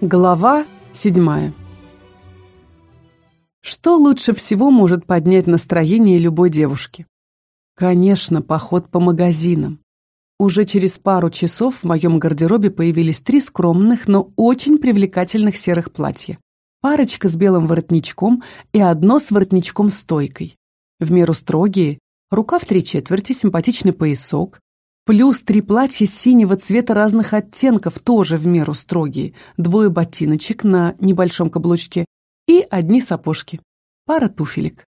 Глава седьмая Что лучше всего может поднять настроение любой девушки? Конечно, поход по магазинам. Уже через пару часов в моем гардеробе появились три скромных, но очень привлекательных серых платья. Парочка с белым воротничком и одно с воротничком-стойкой. В меру строгие, рука в три четверти, симпатичный поясок, плюс три платья синего цвета разных оттенков, тоже в меру строгие, двое ботиночек на небольшом каблучке и одни сапожки, пара туфелек.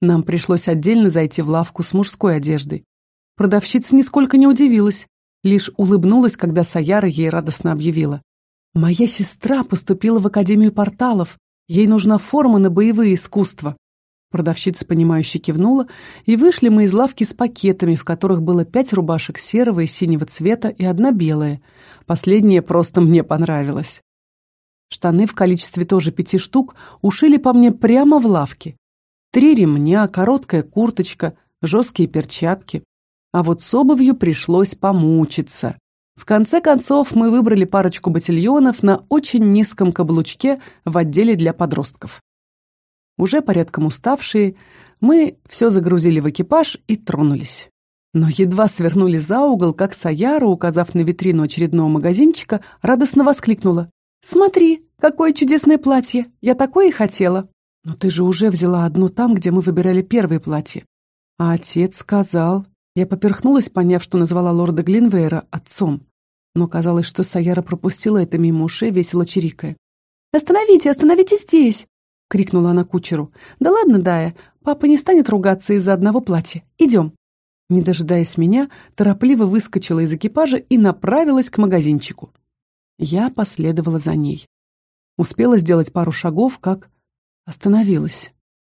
Нам пришлось отдельно зайти в лавку с мужской одеждой. Продавщица нисколько не удивилась, лишь улыбнулась, когда Саяра ей радостно объявила. «Моя сестра поступила в Академию порталов. Ей нужна форма на боевые искусства». Продавщица, понимающе кивнула, и вышли мы из лавки с пакетами, в которых было пять рубашек серого и синего цвета и одна белая. Последняя просто мне понравилась. Штаны в количестве тоже пяти штук ушили по мне прямо в лавке. Три ремня, короткая курточка, жесткие перчатки. А вот с обувью пришлось помучиться. В конце концов мы выбрали парочку ботильонов на очень низком каблучке в отделе для подростков. Уже порядком уставшие, мы все загрузили в экипаж и тронулись. Но едва свернули за угол, как Саяра, указав на витрину очередного магазинчика, радостно воскликнула. «Смотри, какое чудесное платье! Я такое и хотела!» «Но ты же уже взяла одно там, где мы выбирали первое платье». А отец сказал... Я поперхнулась, поняв, что назвала лорда Глинвейра отцом. Но казалось, что Саяра пропустила это мимо ушей, весело чирикая. «Остановите, остановите здесь!» — крикнула она кучеру. «Да ладно, Дая, папа не станет ругаться из-за одного платья. Идем». Не дожидаясь меня, торопливо выскочила из экипажа и направилась к магазинчику. Я последовала за ней. Успела сделать пару шагов, как остановилась.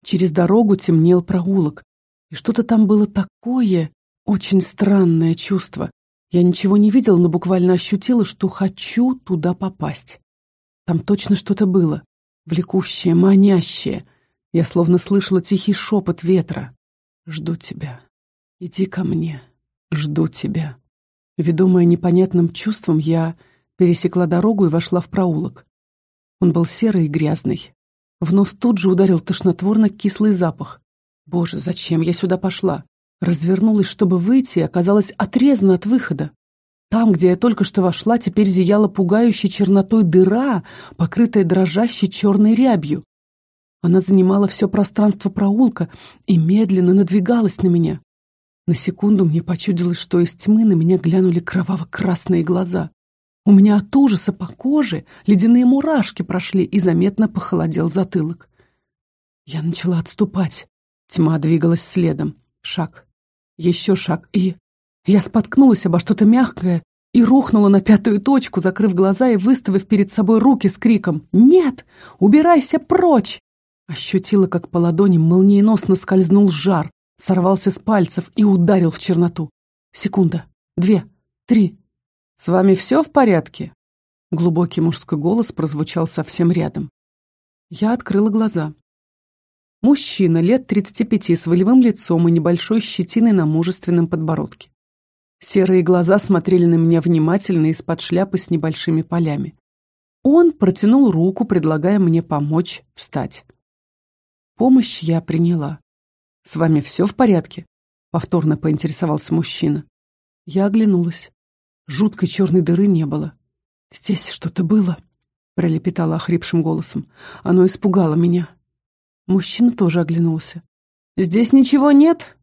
Через дорогу темнел проулок, и что-то там было такое, очень странное чувство. Я ничего не видела, но буквально ощутила, что хочу туда попасть. Там точно что-то было влекущее, манящее. Я словно слышала тихий шепот ветра. «Жду тебя. Иди ко мне. Жду тебя». Ведомая непонятным чувством, я пересекла дорогу и вошла в проулок. Он был серый и грязный. В нос тут же ударил тошнотворно кислый запах. Боже, зачем я сюда пошла? Развернулась, чтобы выйти, и оказалась отрезана от выхода. Там, где я только что вошла, теперь зияла пугающей чернотой дыра, покрытая дрожащей черной рябью. Она занимала все пространство проулка и медленно надвигалась на меня. На секунду мне почудилось, что из тьмы на меня глянули кроваво-красные глаза. У меня от ужаса по коже ледяные мурашки прошли и заметно похолодел затылок. Я начала отступать. Тьма двигалась следом. Шаг. Еще шаг и... Я споткнулась обо что-то мягкое и рухнула на пятую точку, закрыв глаза и выставив перед собой руки с криком «Нет! Убирайся прочь!» Ощутила, как по ладони молниеносно скользнул жар, сорвался с пальцев и ударил в черноту. Секунда, две, три. «С вами все в порядке?» Глубокий мужской голос прозвучал совсем рядом. Я открыла глаза. Мужчина лет тридцати пяти с волевым лицом и небольшой щетиной на мужественном подбородке. Серые глаза смотрели на меня внимательно из-под шляпы с небольшими полями. Он протянул руку, предлагая мне помочь встать. Помощь я приняла. «С вами все в порядке?» — повторно поинтересовался мужчина. Я оглянулась. Жуткой черной дыры не было. «Здесь что-то было», — пролепетала охрипшим голосом. Оно испугало меня. Мужчина тоже оглянулся. «Здесь ничего нет?»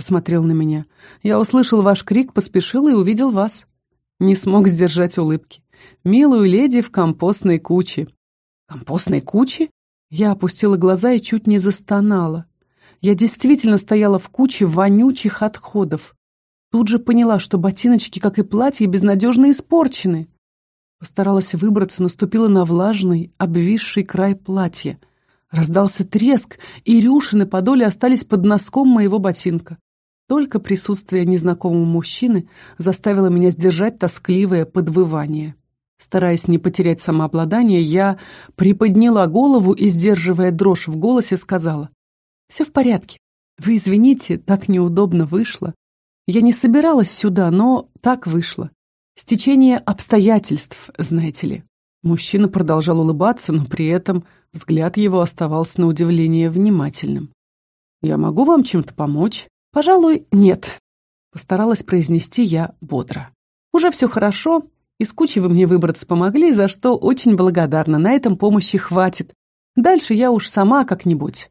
Посмотрел на меня. Я услышал ваш крик, поспешил и увидел вас. Не смог сдержать улыбки. Милую леди в компостной куче. Компостной куче? Я опустила глаза и чуть не застонала. Я действительно стояла в куче вонючих отходов. Тут же поняла, что ботиночки, как и платье, безнадежно испорчены. Постаралась выбраться, наступила на влажный, обвисший край платья. Раздался треск, и рюшины подоли остались под носком моего ботинка. Только присутствие незнакомого мужчины заставило меня сдержать тоскливое подвывание. Стараясь не потерять самообладание, я приподняла голову и, сдерживая дрожь в голосе, сказала. «Все в порядке. Вы извините, так неудобно вышло. Я не собиралась сюда, но так вышло. Стечение обстоятельств, знаете ли». Мужчина продолжал улыбаться, но при этом взгляд его оставался на удивление внимательным. «Я могу вам чем-то помочь?» «Пожалуй, нет», — постаралась произнести я бодро. «Уже все хорошо, из кучи вы мне выбраться помогли, за что очень благодарна. На этом помощи хватит. Дальше я уж сама как-нибудь».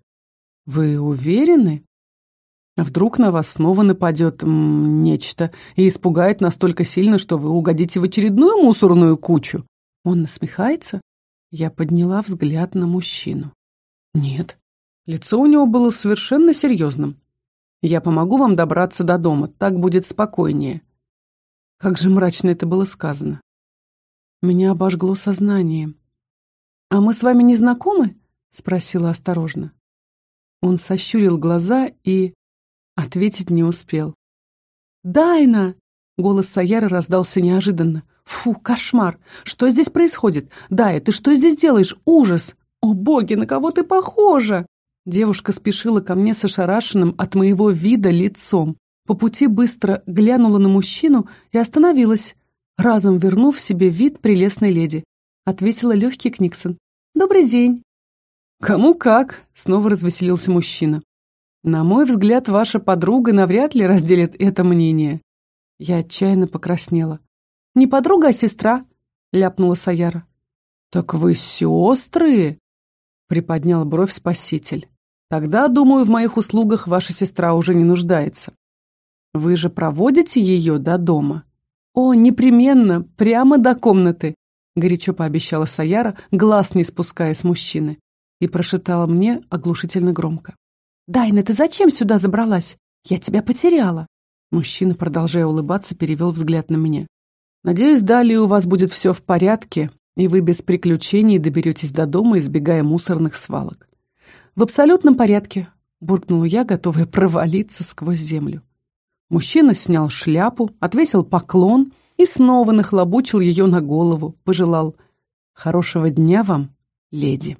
«Вы уверены?» Вдруг на вас снова нападет м, нечто и испугает настолько сильно, что вы угодите в очередную мусорную кучу. Он насмехается? Я подняла взгляд на мужчину. Нет. Лицо у него было совершенно серьезным. Я помогу вам добраться до дома, так будет спокойнее. Как же мрачно это было сказано. Меня обожгло сознание. «А мы с вами не знакомы?» — спросила осторожно. Он сощурил глаза и ответить не успел. «Дайна!» — голос Саяры раздался неожиданно. «Фу, кошмар! Что здесь происходит? Дая, ты что здесь делаешь? Ужас! О, боги, на кого ты похожа?» Девушка спешила ко мне с ошарашенным от моего вида лицом. По пути быстро глянула на мужчину и остановилась, разом вернув себе вид прелестной леди. Ответила легкий Книксон. «Добрый день». «Кому как?» — снова развеселился мужчина. «На мой взгляд, ваша подруга навряд ли разделит это мнение». Я отчаянно покраснела. «Не подруга, а сестра», — ляпнула Саяра. «Так вы сестры?» — приподнял бровь спаситель. Тогда, думаю, в моих услугах ваша сестра уже не нуждается. Вы же проводите ее до дома? О, непременно, прямо до комнаты, горячо пообещала Саяра, глаз не спуская с мужчины, и прошептала мне оглушительно громко. «Дайна, ты зачем сюда забралась? Я тебя потеряла!» Мужчина, продолжая улыбаться, перевел взгляд на меня. «Надеюсь, далее у вас будет все в порядке, и вы без приключений доберетесь до дома, избегая мусорных свалок. «В абсолютном порядке», — буркнула я, готовая провалиться сквозь землю. Мужчина снял шляпу, отвесил поклон и снова нахлобучил ее на голову, пожелал «Хорошего дня вам, леди».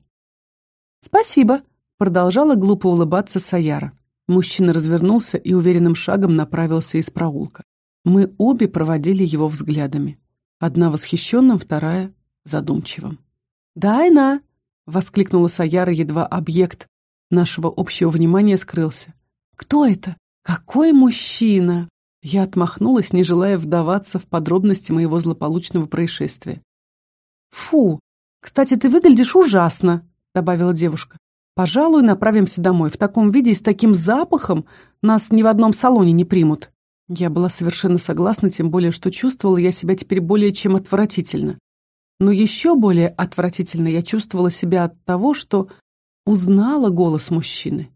«Спасибо», — продолжала глупо улыбаться Саяра. Мужчина развернулся и уверенным шагом направился из проулка. Мы обе проводили его взглядами. Одна восхищенным, вторая задумчивым. «Дайна!» — воскликнула Саяра, едва объект нашего общего внимания скрылся. «Кто это? Какой мужчина?» Я отмахнулась, не желая вдаваться в подробности моего злополучного происшествия. «Фу! Кстати, ты выглядишь ужасно!» — добавила девушка. «Пожалуй, направимся домой. В таком виде и с таким запахом нас ни в одном салоне не примут». Я была совершенно согласна, тем более, что чувствовала я себя теперь более чем отвратительно. Но еще более отвратительно я чувствовала себя от того, что узнала голос мужчины.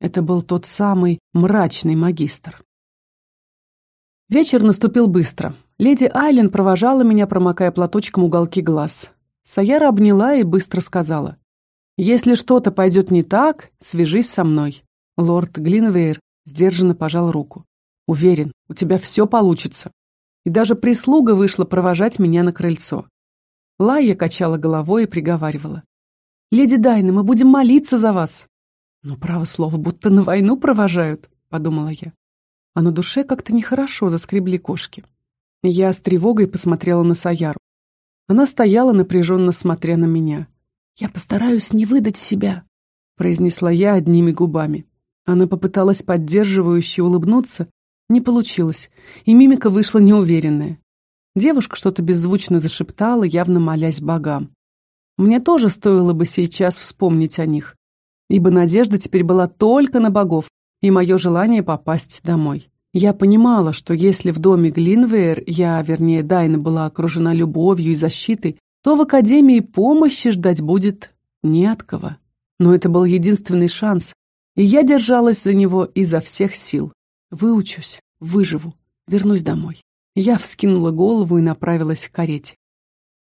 Это был тот самый мрачный магистр. Вечер наступил быстро. Леди Айлен провожала меня, промокая платочком уголки глаз. Саяра обняла и быстро сказала. «Если что-то пойдет не так, свяжись со мной». Лорд Глинвейр сдержанно пожал руку. «Уверен, у тебя все получится». И даже прислуга вышла провожать меня на крыльцо. Лайя качала головой и приговаривала. «Леди Дайна, мы будем молиться за вас!» «Ну, право слово, будто на войну провожают», — подумала я. А на душе как-то нехорошо заскребли кошки. Я с тревогой посмотрела на Саяру. Она стояла, напряженно смотря на меня. «Я постараюсь не выдать себя», — произнесла я одними губами. Она попыталась поддерживающе улыбнуться, не получилось, и мимика вышла неуверенная. Девушка что-то беззвучно зашептала, явно молясь богам. Мне тоже стоило бы сейчас вспомнить о них, ибо надежда теперь была только на богов и мое желание попасть домой. Я понимала, что если в доме Глинвейр я, вернее, Дайна была окружена любовью и защитой, то в Академии помощи ждать будет не от кого. Но это был единственный шанс, и я держалась за него изо всех сил. Выучусь, выживу, вернусь домой. Я вскинула голову и направилась к карете.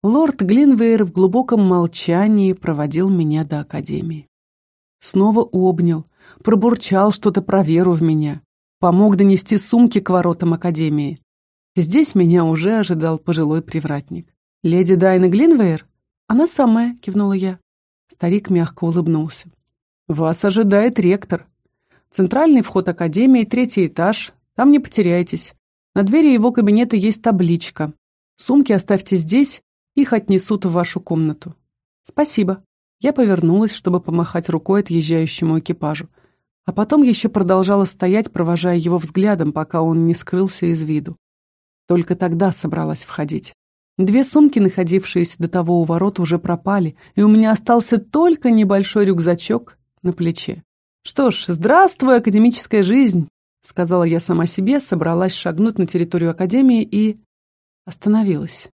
Лорд Глинвейр в глубоком молчании проводил меня до академии. Снова обнял, пробурчал что-то про веру в меня, помог донести сумки к воротам академии. Здесь меня уже ожидал пожилой привратник. «Леди Дайна Глинвейр?» «Она самая», — кивнула я. Старик мягко улыбнулся. «Вас ожидает ректор. Центральный вход академии, третий этаж. Там не потеряйтесь. На двери его кабинета есть табличка. Сумки оставьте здесь Их отнесут в вашу комнату». «Спасибо». Я повернулась, чтобы помахать рукой отъезжающему экипажу. А потом еще продолжала стоять, провожая его взглядом, пока он не скрылся из виду. Только тогда собралась входить. Две сумки, находившиеся до того у ворот, уже пропали, и у меня остался только небольшой рюкзачок на плече. «Что ж, здравствуй, академическая жизнь!» — сказала я сама себе, собралась шагнуть на территорию академии и... остановилась.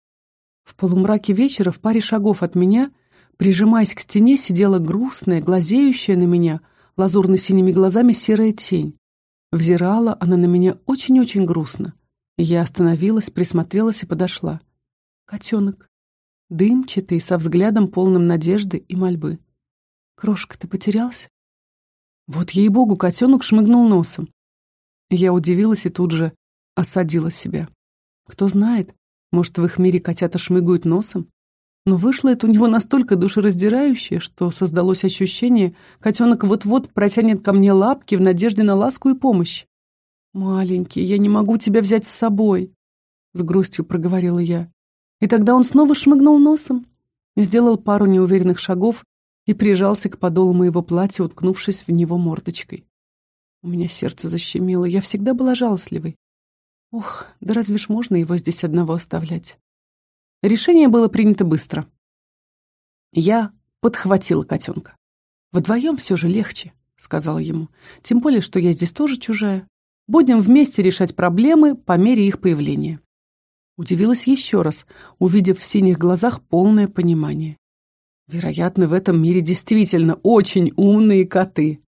В полумраке вечера, в паре шагов от меня, прижимаясь к стене, сидела грустная, глазеющая на меня, лазурно-синими глазами серая тень. Взирала она на меня очень-очень грустно. Я остановилась, присмотрелась и подошла. Котенок. Дымчатый, со взглядом полным надежды и мольбы. «Крошка, ты потерялся?» Вот ей-богу, котенок шмыгнул носом. Я удивилась и тут же осадила себя. Кто знает, может, в их мире котята шмыгают носом? Но вышло это у него настолько душераздирающе, что создалось ощущение, котенок вот-вот протянет ко мне лапки в надежде на ласку и помощь. «Маленький, я не могу тебя взять с собой», — с грустью проговорила я. И тогда он снова шмыгнул носом, сделал пару неуверенных шагов и прижался к подолу моего платья, уткнувшись в него мордочкой. У меня сердце защемило, я всегда была жалостливой. Ох, да разве ж можно его здесь одного оставлять? Решение было принято быстро. Я подхватила котенка. «Вдвоем все же легче», — сказала ему. «Тем более, что я здесь тоже чужая. Будем вместе решать проблемы по мере их появления». Удивилась еще раз, увидев в синих глазах полное понимание. Вероятно, в этом мире действительно очень умные коты.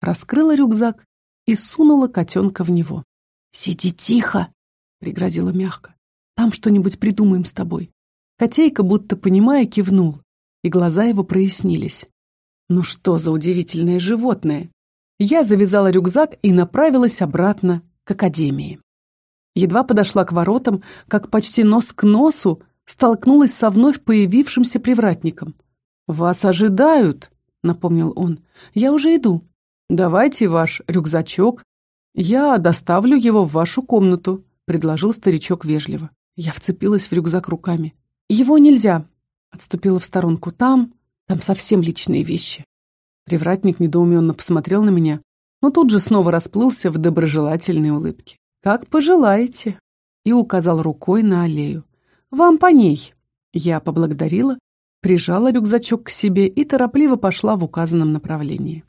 Раскрыла рюкзак и сунула котенка в него. «Сиди тихо!» — пригрозила мягко. «Там что-нибудь придумаем с тобой». Котейка, будто понимая, кивнул, и глаза его прояснились. «Ну что за удивительное животное!» Я завязала рюкзак и направилась обратно к академии. Едва подошла к воротам, как почти нос к носу столкнулась со вновь появившимся привратником — «Вас ожидают», — напомнил он. «Я уже иду. Давайте ваш рюкзачок. Я доставлю его в вашу комнату», — предложил старичок вежливо. Я вцепилась в рюкзак руками. «Его нельзя», — отступила в сторонку. «Там, там совсем личные вещи». Привратник недоуменно посмотрел на меня, но тут же снова расплылся в доброжелательной улыбке. «Как пожелаете», — и указал рукой на аллею. «Вам по ней». Я поблагодарила прижала рюкзачок к себе и торопливо пошла в указанном направлении.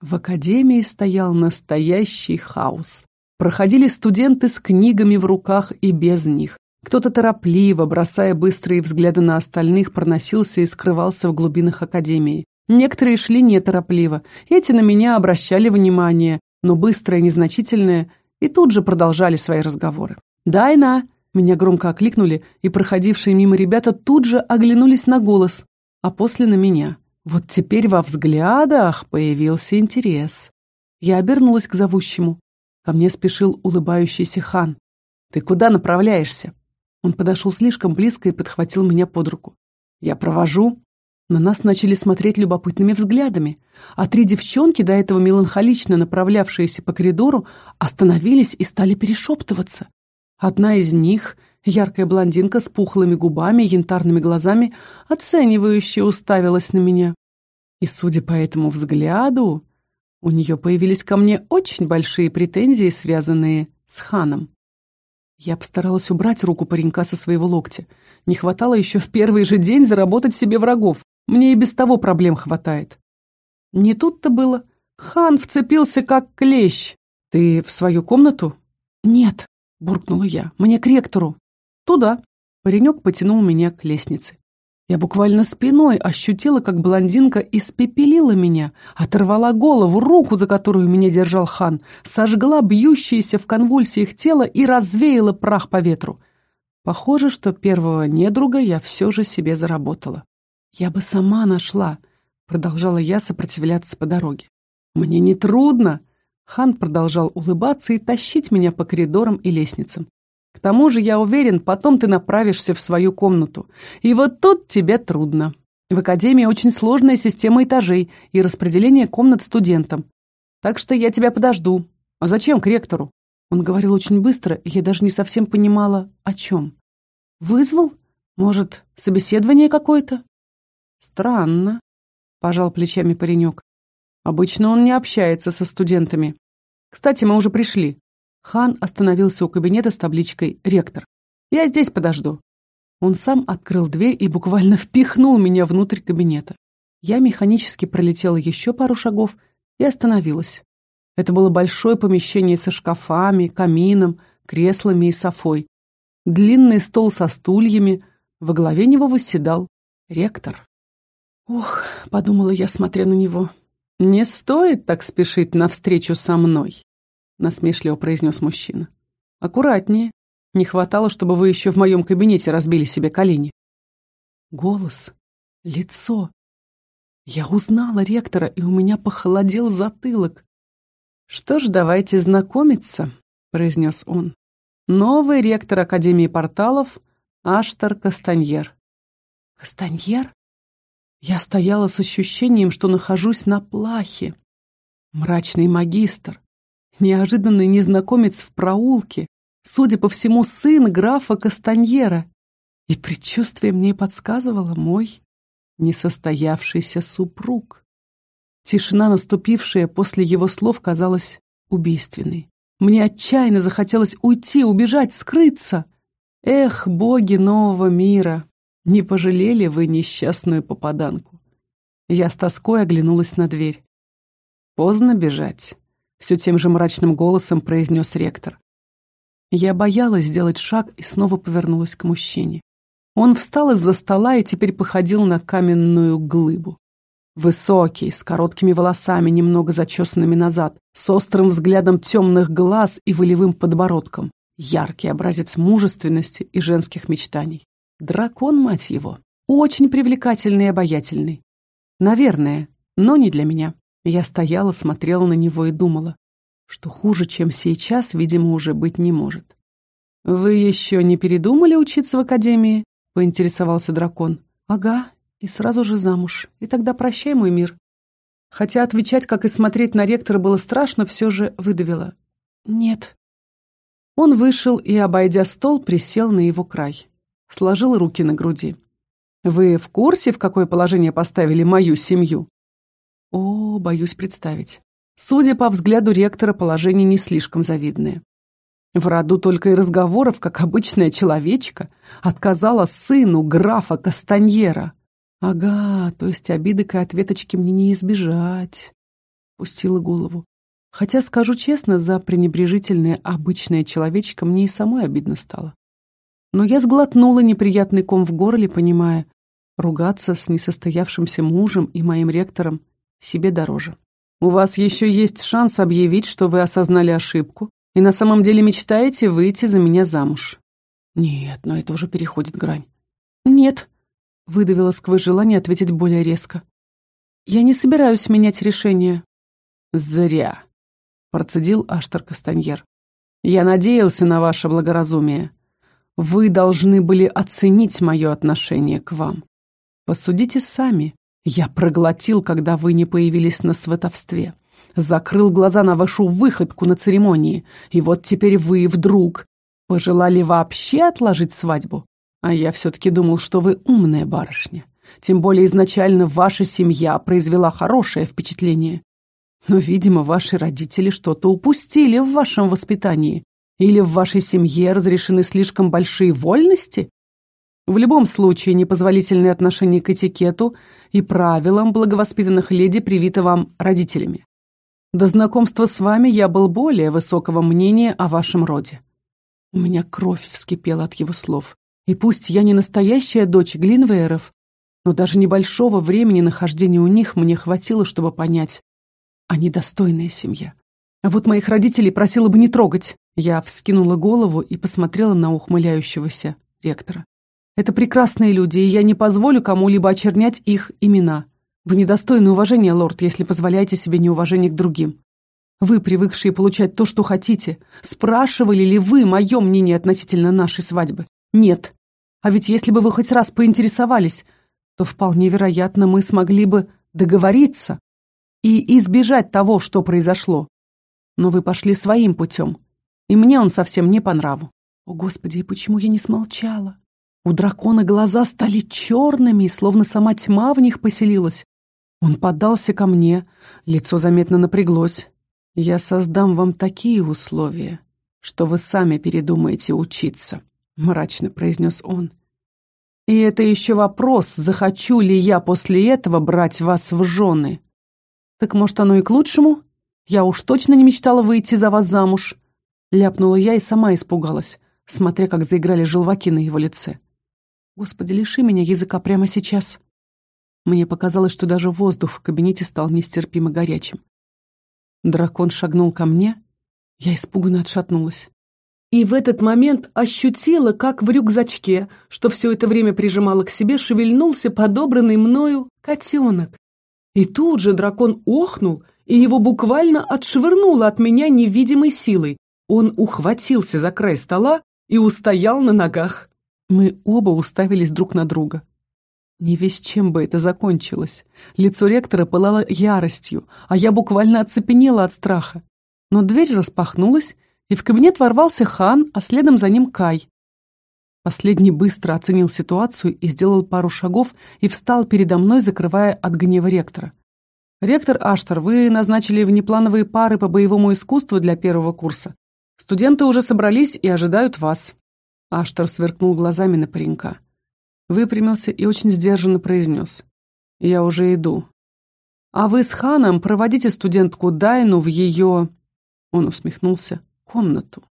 В академии стоял настоящий хаос. Проходили студенты с книгами в руках и без них. Кто-то торопливо, бросая быстрые взгляды на остальных, проносился и скрывался в глубинах академии. Некоторые шли неторопливо. Эти на меня обращали внимание, но быстрое, незначительное, и тут же продолжали свои разговоры. «Дайна, меня громко окликнули, и проходившие мимо ребята тут же оглянулись на голос, а после на меня. Вот теперь во взглядах появился интерес. Я обернулась к зовущему. Ко мне спешил улыбающийся хан. «Ты куда направляешься?» Он подошел слишком близко и подхватил меня под руку. «Я провожу». На нас начали смотреть любопытными взглядами, а три девчонки, до этого меланхолично направлявшиеся по коридору, остановились и стали перешептываться. Одна из них, яркая блондинка с пухлыми губами, янтарными глазами, оценивающе уставилась на меня. И, судя по этому взгляду, у нее появились ко мне очень большие претензии, связанные с ханом. Я постаралась убрать руку паренька со своего локтя. Не хватало еще в первый же день заработать себе врагов. Мне и без того проблем хватает. Не тут-то было. Хан вцепился как клещ. «Ты в свою комнату?» «Нет», буркнула я. «Мне к ректору». «Туда». Паренек потянул меня к лестнице. Я буквально спиной ощутила, как блондинка испепелила меня, оторвала голову, руку, за которую меня держал хан, сожгла бьющееся в конвульсиях тело и развеяла прах по ветру. Похоже, что первого недруга я все же себе заработала. «Я бы сама нашла», — продолжала я сопротивляться по дороге. «Мне не трудно», Хан продолжал улыбаться и тащить меня по коридорам и лестницам. К тому же, я уверен, потом ты направишься в свою комнату. И вот тут тебе трудно. В академии очень сложная система этажей и распределение комнат студентам. Так что я тебя подожду. А зачем к ректору? Он говорил очень быстро, я даже не совсем понимала, о чем. «Вызвал?» Может, собеседование какое-то? Странно, пожал плечами паренек. Обычно он не общается со студентами. Кстати, мы уже пришли. Хан остановился у кабинета с табличкой «Ректор». «Я здесь подожду». Он сам открыл дверь и буквально впихнул меня внутрь кабинета. Я механически пролетела еще пару шагов и остановилась. Это было большое помещение со шкафами, камином, креслами и софой. Длинный стол со стульями, во главе него восседал ректор. «Ох», — подумала я, смотря на него, — «не стоит так спешить навстречу со мной», — насмешливо произнес мужчина. «Аккуратнее. Не хватало, чтобы вы еще в моем кабинете разбили себе колени». Голос, лицо. Я узнала ректора, и у меня похолодел затылок. «Что ж, давайте знакомиться», — произнес он. «Новый ректор Академии порталов Аштар Кастаньер». «Кастаньер?» Я стояла с ощущением, что нахожусь на плахе. Мрачный магистр, неожиданный незнакомец в проулке, судя по всему, сын графа Кастаньера. И предчувствие мне подсказывало мой несостоявшийся супруг. Тишина, наступившая после его слов, казалась убийственной. Мне отчаянно захотелось уйти, убежать, скрыться. Эх, боги нового мира, не пожалели вы несчастную попаданку. Я с тоской оглянулась на дверь. Поздно бежать, все тем же мрачным голосом произнес ректор. Я боялась сделать шаг и снова повернулась к мужчине. Он встал из-за стола и теперь походил на каменную глыбу. Высокий, с короткими волосами, немного зачесанными назад, с острым взглядом темных глаз и волевым подбородком. Яркий образец мужественности и женских мечтаний. Дракон, мать его. Очень привлекательный и обаятельный. Наверное, но не для меня. Я стояла, смотрела на него и думала, что хуже, чем сейчас, видимо, уже быть не может. «Вы еще не передумали учиться в академии?» — поинтересовался дракон. «Ага, и сразу же замуж. И тогда прощай, мой мир. Хотя отвечать, как и смотреть на ректора, было страшно, все же выдавила. Нет. Он вышел и, обойдя стол, присел на его край. Сложил руки на груди. «Вы в курсе, в какое положение поставили мою семью?» О, боюсь представить. Судя по взгляду ректора, положение не слишком завидное. В роду только и разговоров, как обычная человечка, отказала сыну графа Кастаньера. Ага, то есть обидок и ответочки мне не избежать. Пустила голову. Хотя, скажу честно, за пренебрежительное обычное человечка мне и самой обидно стало. Но я сглотнула неприятный ком в горле, понимая, ругаться с несостоявшимся мужем и моим ректором себе дороже. У вас еще есть шанс объявить, что вы осознали ошибку и на самом деле мечтаете выйти за меня замуж. Нет, но это уже переходит грань. Нет, Выдавила сквозь желание ответить более резко. «Я не собираюсь менять решение». «Зря», — процедил Аштар Кастаньер. «Я надеялся на ваше благоразумие. Вы должны были оценить мое отношение к вам. Посудите сами. Я проглотил, когда вы не появились на сватовстве. Закрыл глаза на вашу выходку на церемонии. И вот теперь вы вдруг пожелали вообще отложить свадьбу? А я все-таки думал, что вы умная барышня. Тем более изначально ваша семья произвела хорошее впечатление. Но, видимо, ваши родители что-то упустили в вашем воспитании. Или в вашей семье разрешены слишком большие вольности? В любом случае, непозволительное отношение к этикету и правилам благовоспитанных леди привито вам родителями. До знакомства с вами я был более высокого мнения о вашем роде. У меня кровь вскипела от его слов. И пусть я не настоящая дочь Глинвейеров, но даже небольшого времени нахождения у них мне хватило, чтобы понять. Они достойная семья. А вот моих родителей просила бы не трогать. Я вскинула голову и посмотрела на ухмыляющегося ректора. Это прекрасные люди, и я не позволю кому-либо очернять их имена. Вы недостойны уважения, лорд, если позволяете себе неуважение к другим. Вы, привыкшие получать то, что хотите, спрашивали ли вы мое мнение относительно нашей свадьбы? Нет. А ведь если бы вы хоть раз поинтересовались, то вполне вероятно мы смогли бы договориться и избежать того, что произошло. Но вы пошли своим путем, и мне он совсем не по нраву. О, Господи, и почему я не смолчала? У дракона глаза стали черными, словно сама тьма в них поселилась. Он поддался ко мне, лицо заметно напряглось. «Я создам вам такие условия, что вы сами передумаете учиться», — мрачно произнес он. «И это еще вопрос, захочу ли я после этого брать вас в жены. Так, может, оно и к лучшему? Я уж точно не мечтала выйти за вас замуж», — ляпнула я и сама испугалась, смотря, как заиграли желваки на его лице. «Господи, лиши меня языка прямо сейчас». Мне показалось, что даже воздух в кабинете стал нестерпимо горячим. Дракон шагнул ко мне, я испуганно отшатнулась. И в этот момент ощутила, как в рюкзачке, что все это время прижимала к себе, шевельнулся подобранный мною котенок. И тут же дракон охнул, и его буквально отшвырнуло от меня невидимой силой. Он ухватился за край стола и устоял на ногах. Мы оба уставились друг на друга. Не весь чем бы это закончилось. Лицо ректора пылало яростью, а я буквально оцепенела от страха. Но дверь распахнулась, и в кабинет ворвался хан, а следом за ним Кай. Последний быстро оценил ситуацию и сделал пару шагов и встал передо мной, закрывая от гнева ректора. «Ректор Аштар, вы назначили внеплановые пары по боевому искусству для первого курса. Студенты уже собрались и ожидают вас». Аштар сверкнул глазами на паренька выпрямился и очень сдержанно произнес. «Я уже иду. А вы с Ханом проводите студентку Дайну в ее...» Он усмехнулся. «Комнату».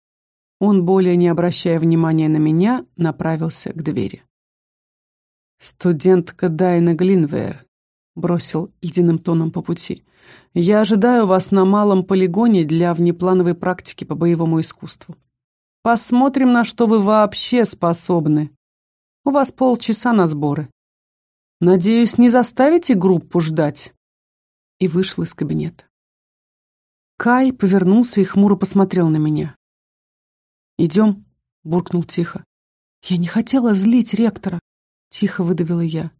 Он, более не обращая внимания на меня, направился к двери. «Студентка Дайна Глинвейр», — бросил ледяным тоном по пути. «Я ожидаю вас на малом полигоне для внеплановой практики по боевому искусству. Посмотрим, на что вы вообще способны». У вас полчаса на сборы. Надеюсь, не заставите группу ждать?» И вышел из кабинета. Кай повернулся и хмуро посмотрел на меня. «Идем», — буркнул тихо. «Я не хотела злить ректора», — тихо выдавила я.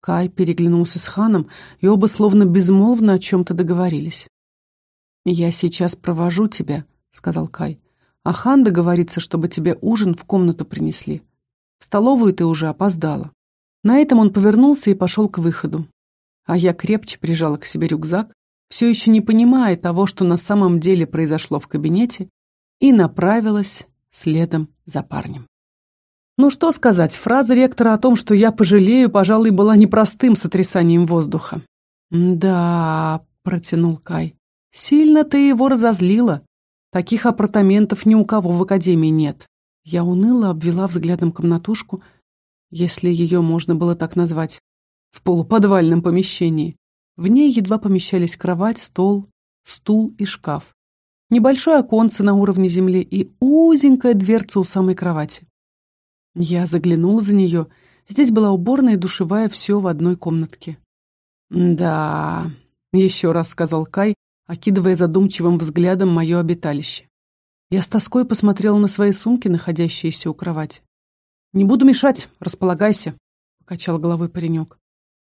Кай переглянулся с ханом, и оба словно безмолвно о чем-то договорились. «Я сейчас провожу тебя», — сказал Кай. «А хан договорится, чтобы тебе ужин в комнату принесли. В столовую ты уже опоздала. На этом он повернулся и пошел к выходу. А я крепче прижала к себе рюкзак, все еще не понимая того, что на самом деле произошло в кабинете, и направилась следом за парнем. Ну что сказать, фраза ректора о том, что я пожалею, пожалуй, была непростым сотрясанием воздуха. «Да», — протянул Кай, — «сильно ты его разозлила. Таких апартаментов ни у кого в академии нет. Я уныло обвела взглядом комнатушку, если ее можно было так назвать, в полуподвальном помещении. В ней едва помещались кровать, стол, стул и шкаф. Небольшое оконце на уровне земли и узенькая дверца у самой кровати. Я заглянула за нее. Здесь была уборная и душевая, все в одной комнатке. «Да», — еще раз сказал Кай, окидывая задумчивым взглядом мое обиталище. Я с тоской посмотрела на свои сумки, находящиеся у кровати. «Не буду мешать, располагайся», — покачал головой паренек.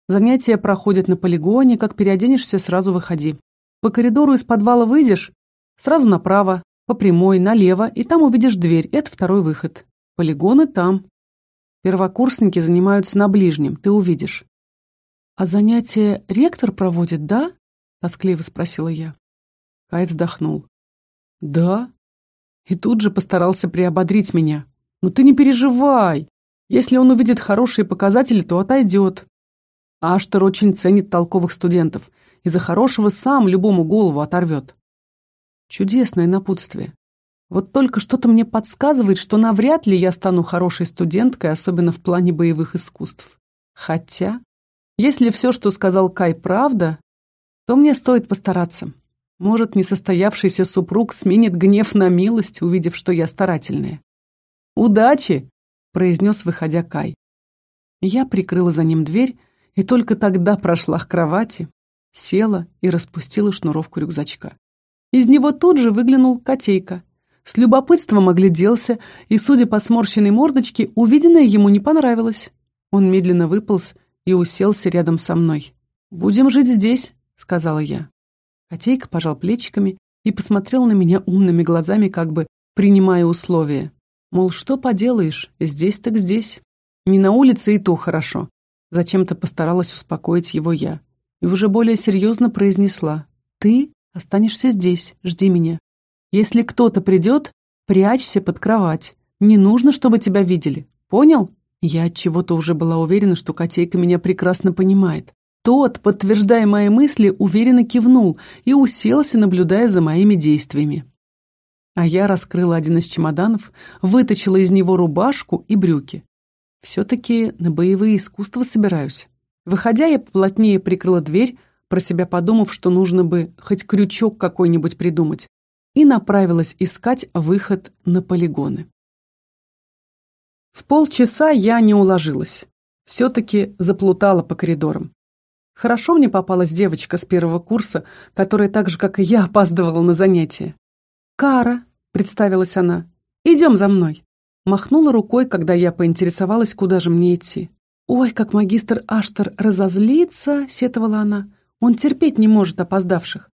«Занятия проходят на полигоне, как переоденешься, сразу выходи. По коридору из подвала выйдешь, сразу направо, по прямой, налево, и там увидишь дверь, это второй выход. Полигоны там. Первокурсники занимаются на ближнем, ты увидишь». «А занятия ректор проводит, да?» — тоскливо спросила я. Кай вздохнул. «Да, и тут же постарался приободрить меня. «Ну ты не переживай. Если он увидит хорошие показатели, то отойдет. Аштер очень ценит толковых студентов. и за хорошего сам любому голову оторвет». Чудесное напутствие. Вот только что-то мне подсказывает, что навряд ли я стану хорошей студенткой, особенно в плане боевых искусств. Хотя, если все, что сказал Кай, правда, то мне стоит постараться. Может, несостоявшийся супруг сменит гнев на милость, увидев, что я старательная. «Удачи!» — произнес, выходя Кай. Я прикрыла за ним дверь и только тогда прошла к кровати, села и распустила шнуровку рюкзачка. Из него тут же выглянул котейка. С любопытством огляделся, и, судя по сморщенной мордочке, увиденное ему не понравилось. Он медленно выполз и уселся рядом со мной. «Будем жить здесь», — сказала я. Котейка пожал плечиками и посмотрел на меня умными глазами, как бы принимая условия. Мол, что поделаешь, здесь так здесь. Не на улице и то хорошо. Зачем-то постаралась успокоить его я. И уже более серьезно произнесла. Ты останешься здесь, жди меня. Если кто-то придет, прячься под кровать. Не нужно, чтобы тебя видели. Понял? Я от чего-то уже была уверена, что котейка меня прекрасно понимает. Тот, подтверждая мои мысли, уверенно кивнул и уселся, наблюдая за моими действиями. А я раскрыла один из чемоданов, вытащила из него рубашку и брюки. Все-таки на боевые искусства собираюсь. Выходя, я плотнее прикрыла дверь, про себя подумав, что нужно бы хоть крючок какой-нибудь придумать, и направилась искать выход на полигоны. В полчаса я не уложилась. Все-таки заплутала по коридорам. Хорошо мне попалась девочка с первого курса, которая так же, как и я, опаздывала на занятия. «Кара», — представилась она, — «идем за мной». Махнула рукой, когда я поинтересовалась, куда же мне идти. «Ой, как магистр Аштер разозлится», — сетовала она. «Он терпеть не может опоздавших».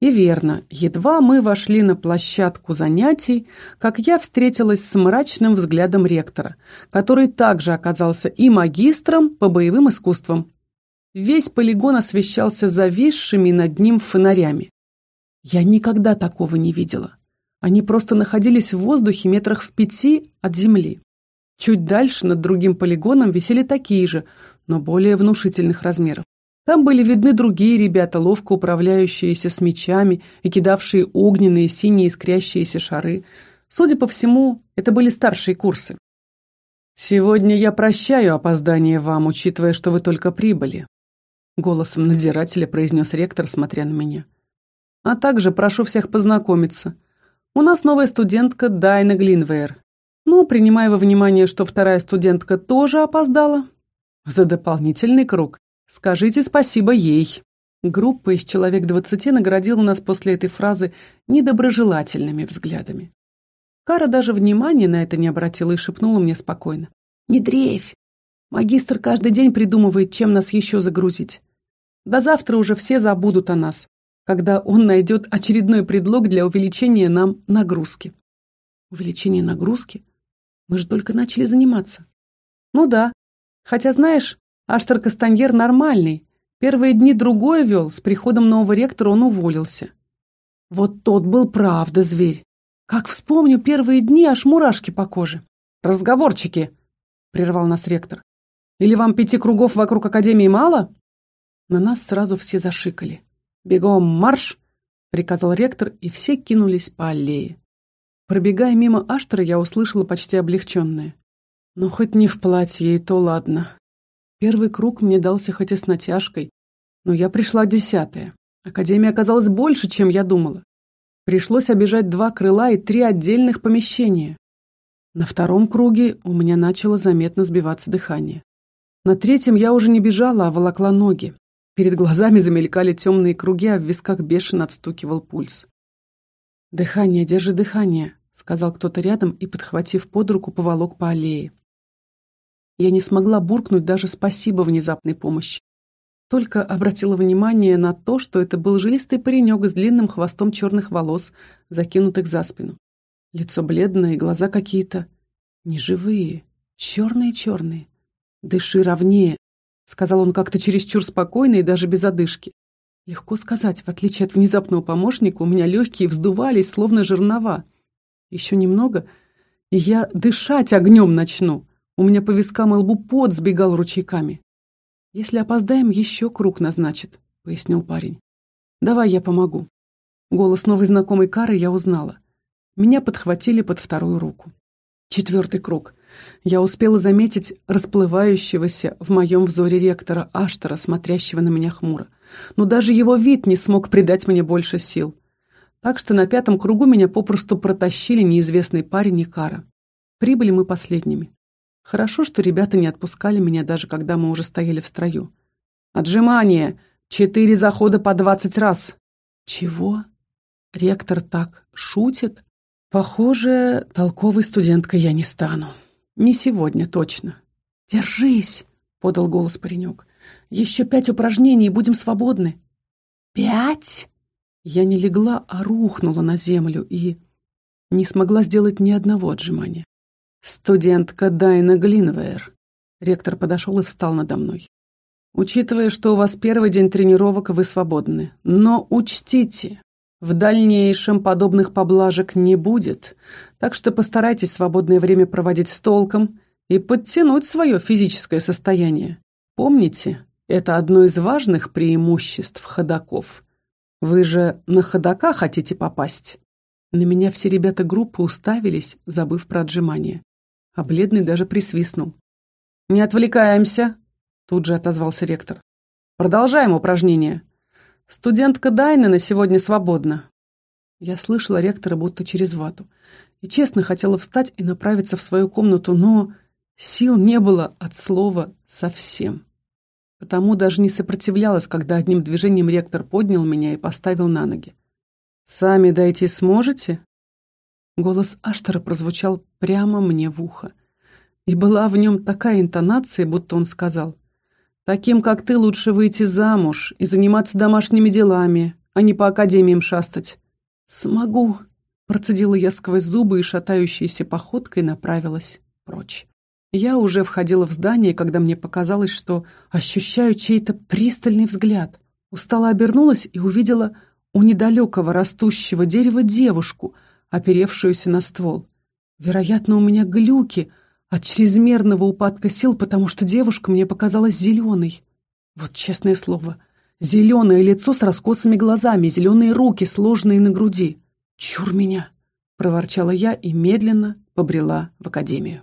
И верно, едва мы вошли на площадку занятий, как я встретилась с мрачным взглядом ректора, который также оказался и магистром по боевым искусствам, Весь полигон освещался зависшими над ним фонарями. Я никогда такого не видела. Они просто находились в воздухе метрах в пяти от земли. Чуть дальше над другим полигоном висели такие же, но более внушительных размеров. Там были видны другие ребята, ловко управляющиеся с мечами и кидавшие огненные синие искрящиеся шары. Судя по всему, это были старшие курсы. «Сегодня я прощаю опоздание вам, учитывая, что вы только прибыли», голосом надзирателя произнес ректор, смотря на меня. А также прошу всех познакомиться. У нас новая студентка Дайна Глинвейр. Ну, принимая во внимание, что вторая студентка тоже опоздала. За дополнительный круг. Скажите спасибо ей. Группа из человек двадцати наградила нас после этой фразы недоброжелательными взглядами. Кара даже внимания на это не обратила и шепнула мне спокойно. «Не дрейфь! Магистр каждый день придумывает, чем нас еще загрузить. До завтра уже все забудут о нас, когда он найдет очередной предлог для увеличения нам нагрузки. Увеличение нагрузки? Мы же только начали заниматься. Ну да. Хотя, знаешь, Аштар Кастаньер нормальный. Первые дни другое вел, с приходом нового ректора он уволился. Вот тот был правда зверь. Как вспомню первые дни, аж мурашки по коже. «Разговорчики!» — прервал нас ректор. «Или вам пяти кругов вокруг Академии мало?» На нас сразу все зашикали. «Бегом марш!» — приказал ректор, и все кинулись по аллее. Пробегая мимо Аштера, я услышала почти облегченное. Но «Ну, хоть не в платье, и то ладно. Первый круг мне дался хоть и с натяжкой, но я пришла десятая. Академия оказалась больше, чем я думала. Пришлось обижать два крыла и три отдельных помещения. На втором круге у меня начало заметно сбиваться дыхание. На третьем я уже не бежала, а волокла ноги. Перед глазами замелькали темные круги, а в висках бешено отстукивал пульс. «Дыхание, держи дыхание», — сказал кто-то рядом и, подхватив под руку, поволок по аллее. Я не смогла буркнуть даже спасибо внезапной помощи. Только обратила внимание на то, что это был жилистый паренек с длинным хвостом черных волос, закинутых за спину. Лицо бледное, глаза какие-то неживые, черные-черные. Дыши ровнее, сказал он как-то чересчур спокойно и даже без одышки. Легко сказать, в отличие от внезапного помощника, у меня легкие вздувались, словно жернова. Еще немного, и я дышать огнем начну. У меня по вискам и лбу пот сбегал ручейками. «Если опоздаем, еще круг назначит», — пояснил парень. «Давай я помогу». Голос новой знакомой Кары я узнала. Меня подхватили под вторую руку. Четвертый круг. Я успела заметить расплывающегося в моем взоре ректора Аштера, смотрящего на меня хмуро. Но даже его вид не смог придать мне больше сил. Так что на пятом кругу меня попросту протащили неизвестный парень и Кара. Прибыли мы последними. Хорошо, что ребята не отпускали меня, даже когда мы уже стояли в строю. «Отжимание! Четыре захода по двадцать раз!» «Чего? Ректор так шутит?» «Похоже, толковой студенткой я не стану». Не сегодня, точно. Держись, подал голос паренек. Еще пять упражнений, и будем свободны. Пять? Я не легла, а рухнула на землю и не смогла сделать ни одного отжимания. Студентка Дайна Глинвейр, Ректор подошел и встал надо мной. Учитывая, что у вас первый день тренировок, вы свободны. Но учтите, в дальнейшем подобных поблажек не будет, так что постарайтесь свободное время проводить с толком и подтянуть свое физическое состояние. Помните, это одно из важных преимуществ ходаков. Вы же на ходока хотите попасть? На меня все ребята группы уставились, забыв про отжимание. А бледный даже присвистнул. «Не отвлекаемся!» Тут же отозвался ректор. «Продолжаем упражнение. Студентка Дайна на сегодня свободна». Я слышала ректора будто через вату. И честно хотела встать и направиться в свою комнату, но сил не было от слова совсем. Потому даже не сопротивлялась, когда одним движением ректор поднял меня и поставил на ноги. «Сами дойти сможете?» Голос Аштера прозвучал прямо мне в ухо. И была в нем такая интонация, будто он сказал Таким, как ты, лучше выйти замуж и заниматься домашними делами, а не по академиям шастать. Смогу, процедила я сквозь зубы и шатающейся походкой направилась прочь. Я уже входила в здание, когда мне показалось, что ощущаю чей-то пристальный взгляд. Устало обернулась и увидела у недалекого растущего дерева девушку, оперевшуюся на ствол. Вероятно, у меня глюки, от чрезмерного упадка сил, потому что девушка мне показалась зеленой. Вот честное слово, зеленое лицо с раскосыми глазами, зеленые руки, сложные на груди. «Чур меня!» — проворчала я и медленно побрела в академию.